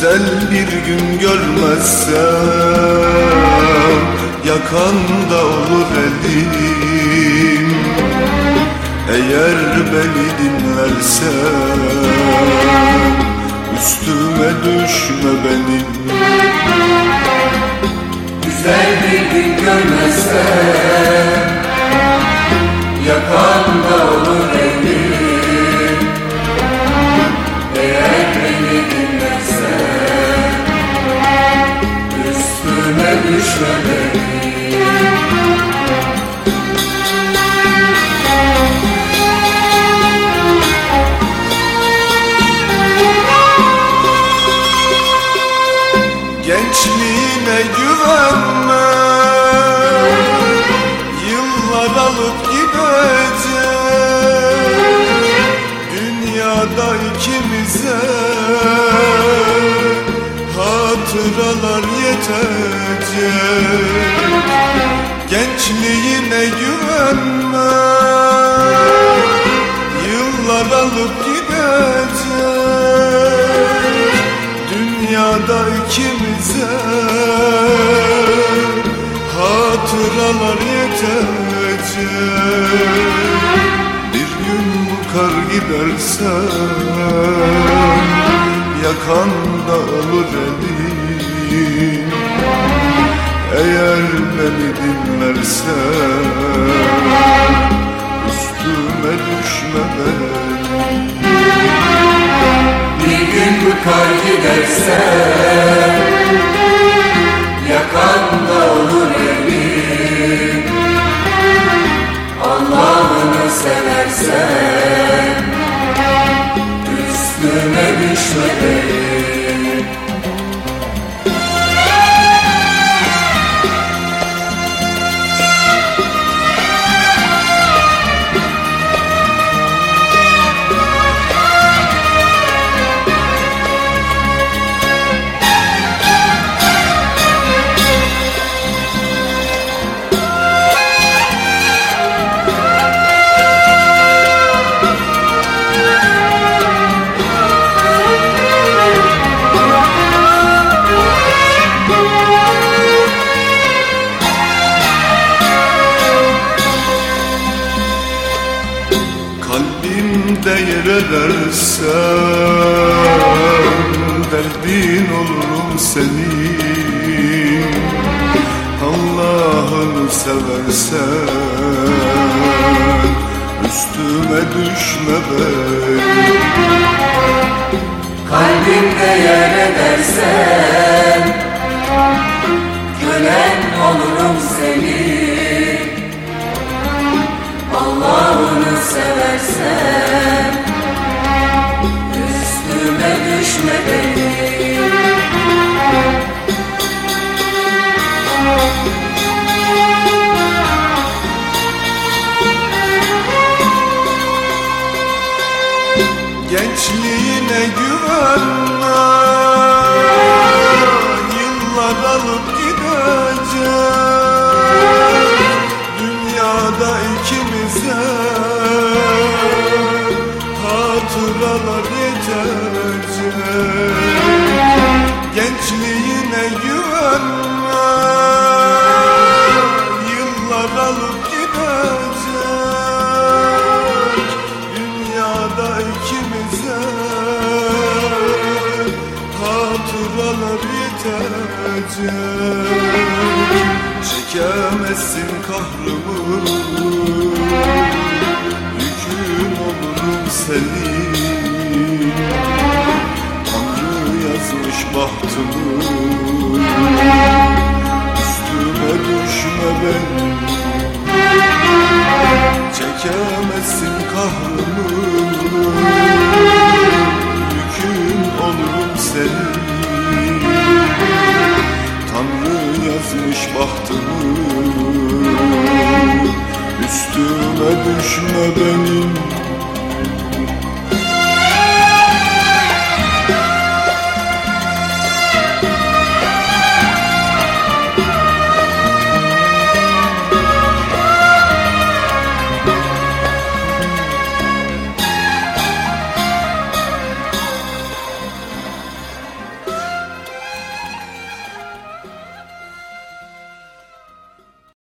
Güzel bir gün görmezsem Yakanda olur elim. Eğer beni dinlersen Üstüme düşme benim Güzel bir gün görmezsem Yakanda olur elim Yıllar alıp gidecek. Dünyada ikimize Hatıralar yetecek. Gençliğine güvenme Hatıralar yetecek Bir gün bu kar giderse Yakanda olur elim Eğer beni dinlersen Üstüme düşme benim Bir gün bu kar giderse seversen Üstüme düşme Yer edersen Derdin olurum senin. Allah'ını seversen Üstüme düşme benim Kalbimde yer edersen Kölen olurum senin Üstüme düşme Yıllar alıp gidecek. Dünyada ikimize Hatıralar yetecek Çekemezsin kahrımı Yükün olurum senin. Tanrı yazmış bahtımı bahtım. Üstüme düşme benim